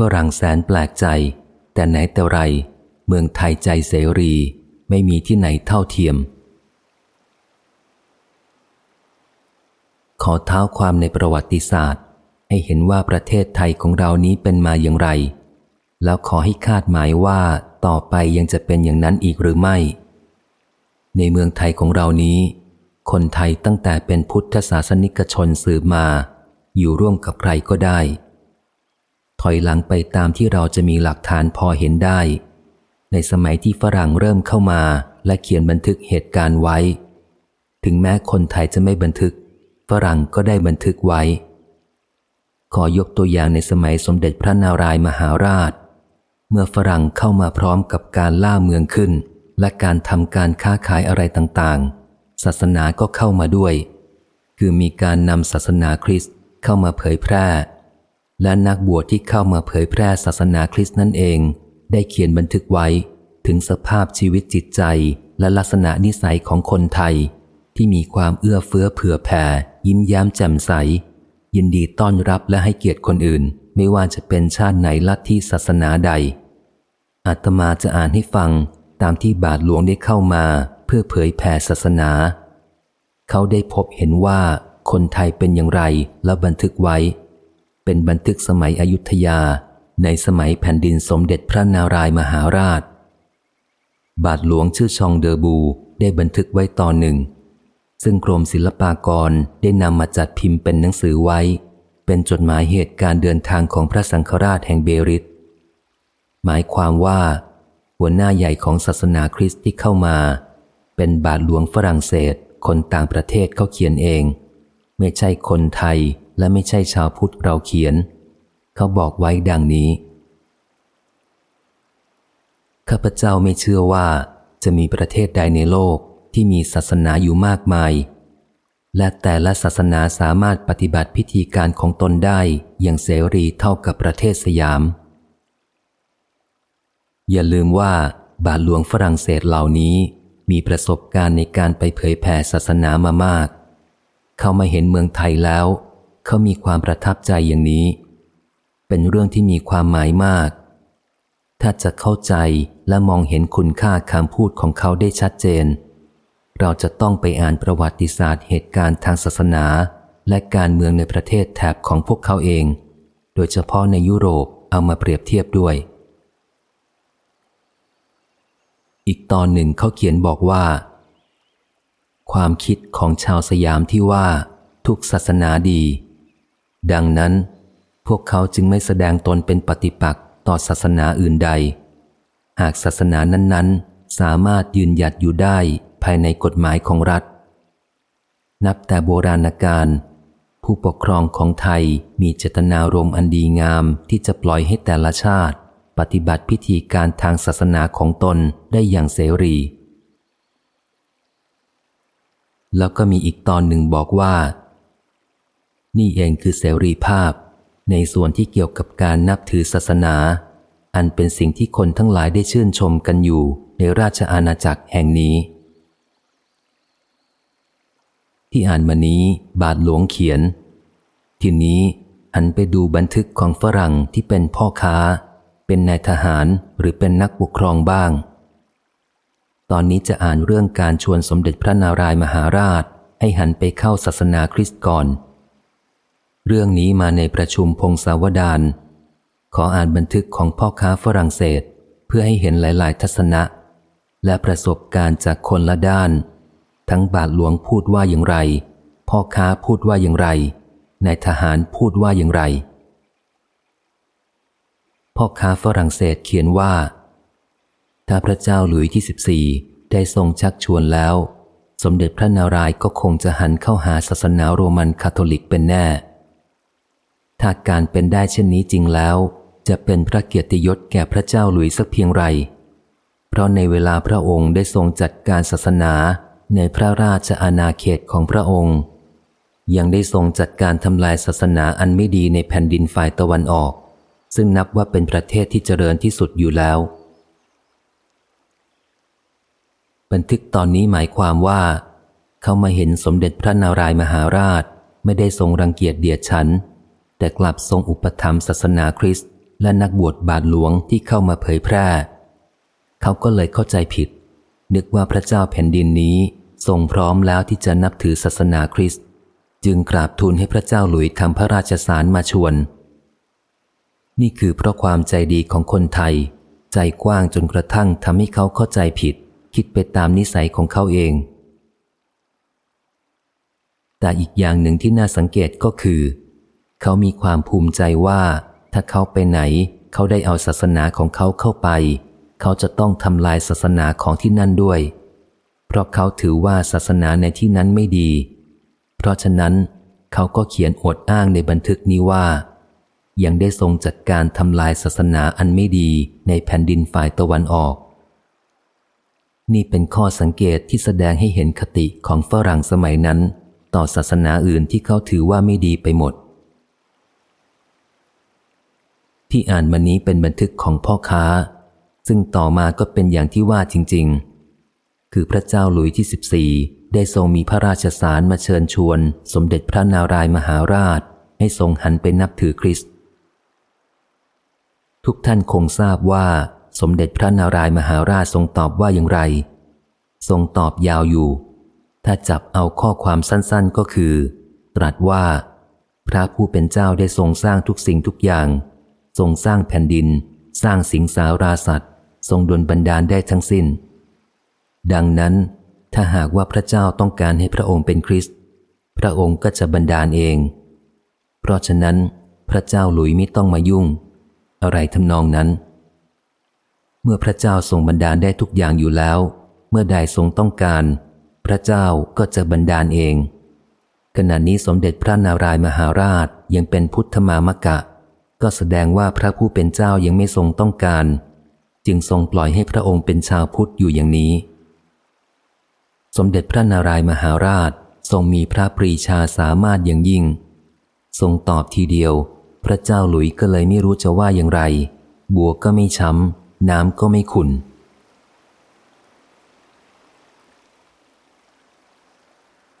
ฝรั่งแสนแปลกใจ แต่ไหนแต่ไร เมืองไทยใจเสรีไม่มีที่ไหนเท่าเทียม ขอเท้าความในประวัติศาสตร์ ให้เห็นว่าประเทศไทยของเรานี้เป็นมาอย่างไร แล้วขอให้คาดหมายว่าต่อไปยังจะเป็นอย่างนั้นอีกหรือไม่ ในเมืองไทยของเรานี้ คนไทยตั้งแต่เป็นพุทธศาสนิกชนสืบมา อยู่ร่วมกับใครก็ได้ ถอยหลังไปตามที่เราจะมีหลักฐานพอเห็นได้ ในสมัยที่ฝรั่งเริ่มเข้ามาและเขียนบันทึกเหตุการณ์ไว้ ถึงแม้คนไทยจะไม่บันทึก ฝรั่งก็ได้บันทึกไว้ ขอยกตัวอย่างในสมัยสมเด็จพระนารายมหาราช เมื่อฝรั่งเข้ามาพร้อมกับการล่าเมืองขึ้น และการทำการค้าขายอะไรต่างๆ ศาสนาก็เข้ามาด้วย คือมีการนำศาสนาคริสต์เข้ามาเผยแพร่ และนักบวชที่เข้ามาเผยแพร่ศาสนาคริสต์นั่นเอง ได้เขียนบันทึกไว้ถึงสภาพชีวิตจิตใจและลักษณะนิสัยของคนไทย ที่มีความเอื้อเฟื้อเผื่อแผ่ ยิ้มแย้มแจ่มใส ยินดีต้อนรับและให้เกียรติคนอื่น ไม่ว่าจะเป็นชาติไหนลัทธิศาสนาใด อาตมาจะอ่านให้ฟังตามที่บาทหลวงได้เข้ามาเพื่อเผยแผ่ศาสนา เขาได้พบเห็นว่าคนไทยเป็นอย่างไรแล้วบันทึกไว้ เป็นบันทึกสมัยอยุธยาในสมัยแผ่นดินสมเด็จพระนารายมหาราช บาทหลวงชื่อชองเดอบูได้บันทึกไว้ตอนหนึ่ง ซึ่งกรมศิลปากรได้นำมาจัดพิมพ์เป็นหนังสือไว้ เป็นจดหมายเหตุการเดินทางของพระสังฆราชแห่งเบริตหมายความว่า หัวหน้าใหญ่ของศาสนาคริสต์ที่เข้ามา เป็นบาทหลวงฝรั่งเศสคนต่างประเทศเขาเขียนเอง ไม่ใช่คนไทย และไม่ใช่ชาวพุทธเราเขียน เขาบอกไว้ดังนี้ ข้าพเจ้าไม่เชื่อว่าจะมีประเทศใดในโลกที่มีศาสนาอยู่มากมาย และแต่ละศาสนาสามารถปฏิบัติพิธีการของตนได้อย่างเสรีเท่ากับประเทศสยาม อย่าลืมว่าบาทหลวงฝรั่งเศสเหล่านี้มีประสบการณ์ในการไปเผยแผ่ศาสนามามาก เข้ามาเห็นเมืองไทยแล้ว เขามีความประทับใจอย่างนี้ เป็นเรื่องที่มีความหมายมาก ถ้าจะเข้าใจและมองเห็นคุณค่าคำพูดของเขาได้ชัดเจน เราจะต้องไปอ่านประวัติศาสตร์เหตุการณ์ทางศาสนา และการเมืองในประเทศแถบของพวกเขาเอง โดยเฉพาะในยุโรปเอามาเปรียบเทียบด้วย อีกตอนหนึ่งเขาเขียนบอกว่า ความคิดของชาวสยามที่ว่าทุกศาสนาดี ดังนั้น พวกเขาจึงไม่แสดงตนเป็นปฏิปักษ์ต่อศาสนาอื่นใด หากศาสนานั้นๆ สามารถยืนหยัดอยู่ได้ภายในกฎหมายของรัฐ นับแต่โบราณกาลผู้ปกครองของไทยมีเจตนารมณ์อันดีงามที่จะปล่อยให้แต่ละชาติ ปฏิบัติพิธีการทางศาสนาของตนได้อย่างเสรี แล้วก็มีอีกตอนหนึ่งบอกว่า นี่เองคือเสรีภาพ ในส่วนที่เกี่ยวกับการนับถือศาสนา อันเป็นสิ่งที่คนทั้งหลายได้ชื่นชมกันอยู่ในราชอาณาจักรแห่งนี้ ที่อ่านมานี้บาทหลวงเขียน ทีนี้หันไปดูบันทึกของฝรั่งที่เป็นพ่อค้า เป็นนายทหารหรือเป็นนักปกครองบ้าง ตอนนี้จะอ่านเรื่องการชวนสมเด็จพระนารายมหาราชให้หันไปเข้าศาสนาคริสต์ก่อน เรื่องนี้มาในประชุมพงศาวดารขออ่านบันทึกของพ่อค้าฝรั่งเศส เพื่อให้เห็นหลาย ๆ ทัศนะ และประสบการณ์จากคนละด้าน ทั้งบาทหลวงพูดว่าอย่างไร พ่อค้าพูดว่าอย่างไรนายทหารพูดว่าอย่างไร พ่อค้าฝรั่งเศสเขียนว่า ถ้าพระเจ้าหลุยที่สิบสี่ได้ทรงชักชวนแล้ว สมเด็จพระนารายณ์ก็คงจะหันเข้าหาศาสนาโรมันคาทอลิกเป็นแน่ ถ้าการเป็นได้เช่นนี้จริงแล้ว จะเป็นพระเกียรติยศแก่พระเจ้าหลุยสักเพียงไร เพราะในเวลาพระองค์ได้ทรงจัดการศาสนาในพระราชอาณาเขตของพระองค์ ยังได้ทรงจัดการทำลายศาสนาอันไม่ดีในแผ่นดินฝ่ายตะวันออก ซึ่งนับว่าเป็นประเทศที่เจริญที่สุดอยู่แล้ว บันทึกตอนนี้หมายความว่า เขามาเห็นสมเด็จพระนารายมหาราชไม่ได้ทรงรังเกียจเดียดฉัน แต่กลับทรงอุปถัมภ์ศาสนาคริสต์และนักบวชบาทหลวงที่เข้ามาเผยแพร่ เขาก็เลยเข้าใจผิด นึกว่าพระเจ้าแผ่นดินนี้ทรงพร้อมแล้วที่จะนับถือศาสนาคริสต์จึงกราบทูลให้พระเจ้าหลุยทำพระราชสารมาชวน นี่คือเพราะความใจดีของคนไทย ใจกว้างจนกระทั่งทำให้เขาเข้าใจผิด คิดไปตามนิสัยของเขาเอง แต่อีกอย่างหนึ่งที่น่าสังเกตก็คือ เขามีความภูมิใจว่า ถ้าเขาไปไหน เขาได้เอาศาสนาของเขาเข้าไป เขาจะต้องทำลายศาสนาของที่นั่นด้วย เพราะเขาถือว่าศาสนาในที่นั้นไม่ดี เพราะฉะนั้น เขาก็เขียนอดอ้างในบันทึกนี้ว่า ยังได้ทรงจัดการทำลายศาสนาอันไม่ดีในแผ่นดินฝ่ายตะวันออกนี่เป็นข้อสังเกตที่แสดงให้เห็นคติของฝรั่งสมัยนั้น ต่อศาสนาอื่นที่เขาถือว่าไม่ดีไปหมด ที่อ่านมานี้เป็นบันทึกของพ่อค้า ซึ่งต่อมาก็เป็นอย่างที่ว่าจริง ๆ คือพระเจ้าหลุยที่สิบสี่ได้ทรงมีพระราชสารมาเชิญชวน สมเด็จพระนารายมหาราช ให้ทรงหันไปนับถือคริสต์ทุกท่านคงทราบว่า สมเด็จพระนารายมหาราชทรงตอบว่าอย่างไร ทรงตอบยาวอยู่ ถ้าจับเอาข้อความสั้นๆก็คือ ตรัสว่า พระผู้เป็นเจ้าได้ทรงสร้างทุกสิ่งทุกอย่าง ทรงสร้างแผ่นดิน สร้างสิงสาราสัตว์ ทรงดลบันดาลได้ทั้งสิน้น ดังนั้นถ้าหากว่าพระเจ้าต้องการให้พระองค์เป็นคริสต์พระองค์ก็จะบันดาลเอง เพราะฉะนั้นพระเจ้าหลุยไม่ต้องมายุ่ง อะไรทำนองนั้น เมื่อพระเจ้าทรงบันดาลได้ทุกอย่างอยู่แล้ว เมื่อใดทรงต้องการ พระเจ้าก็จะบันดาลเองขณะนี้สมเด็จพระนารายมหาราชยังเป็นพุทธมามกะ ก็แสดงว่าพระผู้เป็นเจ้ายังไม่ทรงต้องการ จึงทรงปล่อยให้พระองค์เป็นชาวพุทธอยู่อย่างนี้ สมเด็จพระนารายมหาราชทรงมีพระปรีชาสามารถอย่างยิ่ง ทรงตอบทีเดียว พระเจ้าหลุยก็เลยไม่รู้จะว่าอย่างไร บัวก็ไม่ช้ำน้ำก็ไม่ขุน